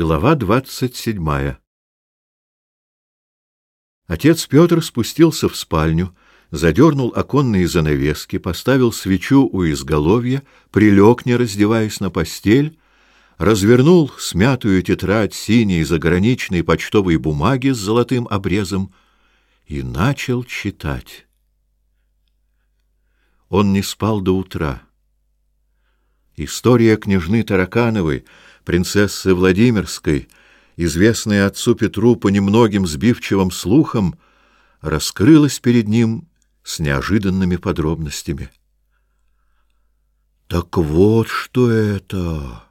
Глава двадцать седьмая Отец Петр спустился в спальню, задернул оконные занавески, поставил свечу у изголовья, прилег, не раздеваясь на постель, развернул смятую тетрадь синей заграничной почтовой бумаги с золотым обрезом и начал читать. Он не спал до утра. История княжны Таракановой — принцессы Владимирской, известная отцу Петру по немногим сбивчивым слухам, раскрылась перед ним с неожиданными подробностями. «Так вот что это!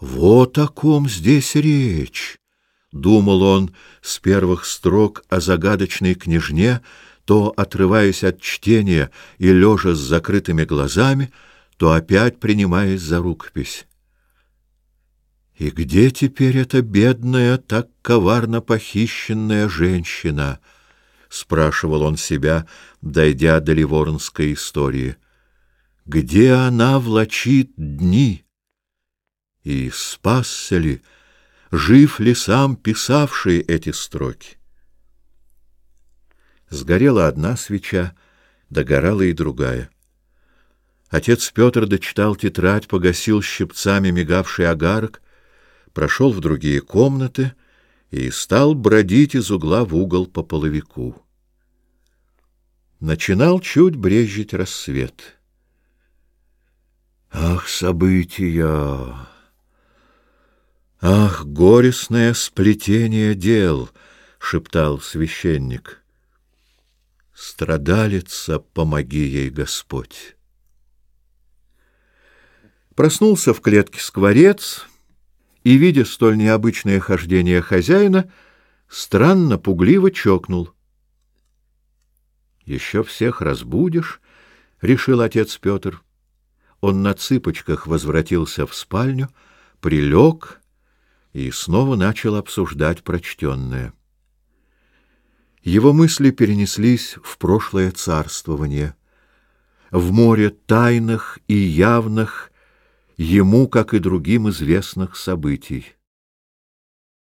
Вот о ком здесь речь!» — думал он с первых строк о загадочной княжне, то, отрываясь от чтения и лежа с закрытыми глазами, то опять принимаясь за рукопись. И где теперь эта бедная, так коварно похищенная женщина? спрашивал он себя, дойдя до Ливорнской истории. Где она влачит дни? И спасся ли, жив ли сам писавший эти строки? Сгорела одна свеча, догорала и другая. Отец Петр дочитал тетрадь, погасил щипцами мигавший огарок прошел в другие комнаты и стал бродить из угла в угол по половику. Начинал чуть брежить рассвет. Ах, события! Ах, горестное сплетение дел! — шептал священник. Страдалица, помоги ей, Господь! Проснулся в клетке скворец — и, видя столь необычное хождение хозяина, странно пугливо чокнул. «Еще всех разбудишь», — решил отец Петр. Он на цыпочках возвратился в спальню, прилег и снова начал обсуждать прочтенное. Его мысли перенеслись в прошлое царствование, в море тайных и явных, ему, как и другим, известных событий.